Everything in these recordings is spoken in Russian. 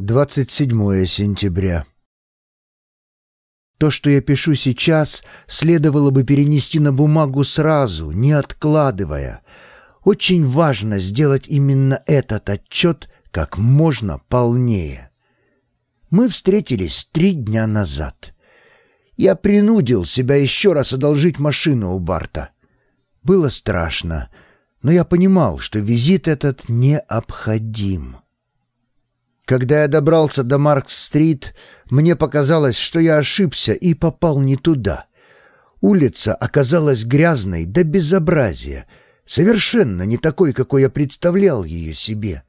27 сентября. То, что я пишу сейчас, следовало бы перенести на бумагу сразу, не откладывая. Очень важно сделать именно этот отчет как можно полнее. Мы встретились три дня назад. Я принудил себя еще раз одолжить машину у Барта. Было страшно, но я понимал, что визит этот необходим. Когда я добрался до Маркс-стрит, мне показалось, что я ошибся и попал не туда. Улица оказалась грязной до безобразия, совершенно не такой, какой я представлял ее себе.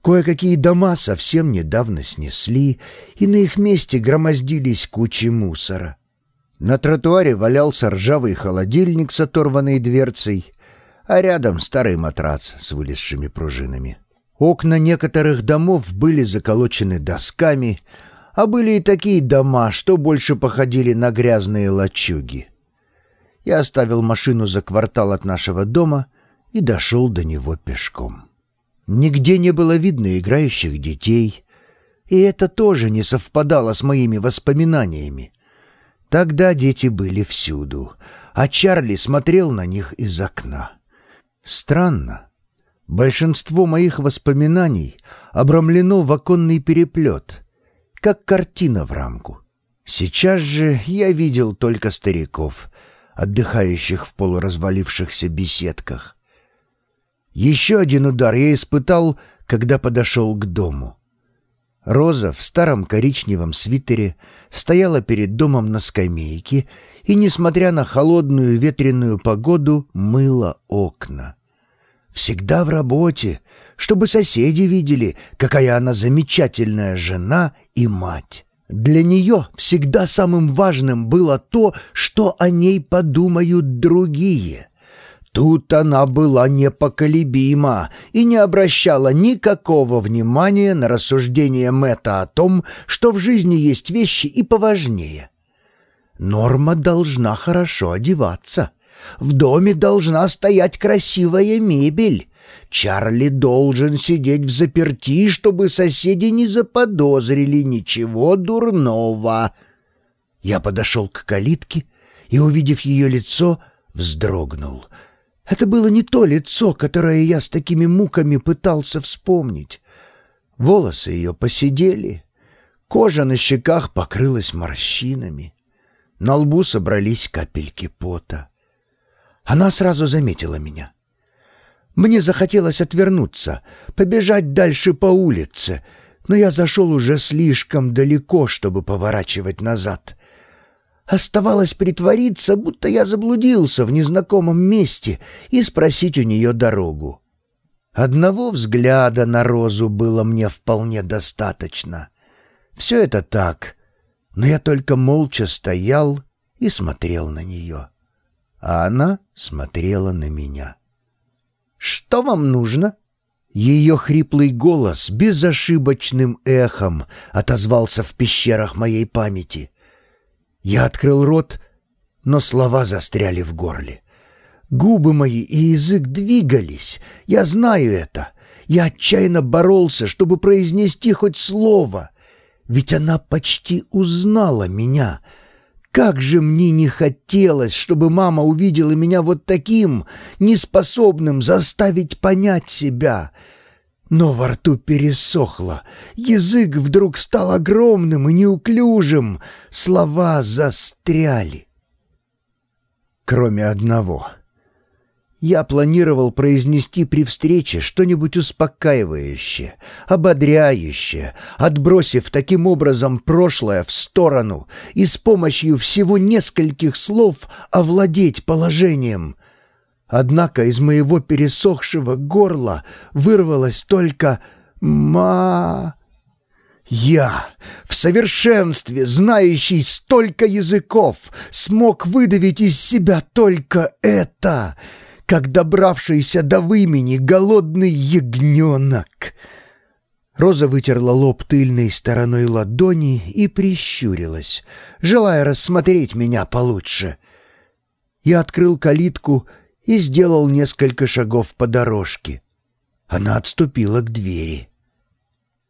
Кое-какие дома совсем недавно снесли, и на их месте громоздились кучи мусора. На тротуаре валялся ржавый холодильник с оторванной дверцей, а рядом старый матрац с вылезшими пружинами. Окна некоторых домов были заколочены досками, а были и такие дома, что больше походили на грязные лачуги. Я оставил машину за квартал от нашего дома и дошел до него пешком. Нигде не было видно играющих детей, и это тоже не совпадало с моими воспоминаниями. Тогда дети были всюду, а Чарли смотрел на них из окна. Странно. Большинство моих воспоминаний обрамлено в оконный переплет, как картина в рамку. Сейчас же я видел только стариков, отдыхающих в полуразвалившихся беседках. Еще один удар я испытал, когда подошел к дому. Роза в старом коричневом свитере стояла перед домом на скамейке и, несмотря на холодную ветреную погоду, мыла окна всегда в работе, чтобы соседи видели, какая она замечательная жена и мать. Для нее всегда самым важным было то, что о ней подумают другие. Тут она была непоколебима и не обращала никакого внимания на рассуждения Мэтта о том, что в жизни есть вещи и поважнее. Норма должна хорошо одеваться — в доме должна стоять красивая мебель. Чарли должен сидеть в заперти, чтобы соседи не заподозрили ничего дурного. Я подошел к калитке и, увидев ее лицо, вздрогнул. Это было не то лицо, которое я с такими муками пытался вспомнить. Волосы ее посидели, кожа на щеках покрылась морщинами, на лбу собрались капельки пота. Она сразу заметила меня. Мне захотелось отвернуться, побежать дальше по улице, но я зашел уже слишком далеко, чтобы поворачивать назад. Оставалось притвориться, будто я заблудился в незнакомом месте и спросить у нее дорогу. Одного взгляда на Розу было мне вполне достаточно. Все это так, но я только молча стоял и смотрел на нее а она смотрела на меня. «Что вам нужно?» Ее хриплый голос безошибочным эхом отозвался в пещерах моей памяти. Я открыл рот, но слова застряли в горле. Губы мои и язык двигались, я знаю это. Я отчаянно боролся, чтобы произнести хоть слово, ведь она почти узнала меня — как же мне не хотелось, чтобы мама увидела меня вот таким, неспособным заставить понять себя. Но во рту пересохло, язык вдруг стал огромным и неуклюжим, слова застряли. Кроме одного — я планировал произнести при встрече что-нибудь успокаивающее, ободряющее, отбросив таким образом прошлое в сторону и с помощью всего нескольких слов овладеть положением. Однако из моего пересохшего горла вырвалось только «ма...» Я, в совершенстве знающий столько языков, смог выдавить из себя только это — как добравшийся до вымени голодный ягненок. Роза вытерла лоб тыльной стороной ладони и прищурилась, желая рассмотреть меня получше. Я открыл калитку и сделал несколько шагов по дорожке. Она отступила к двери.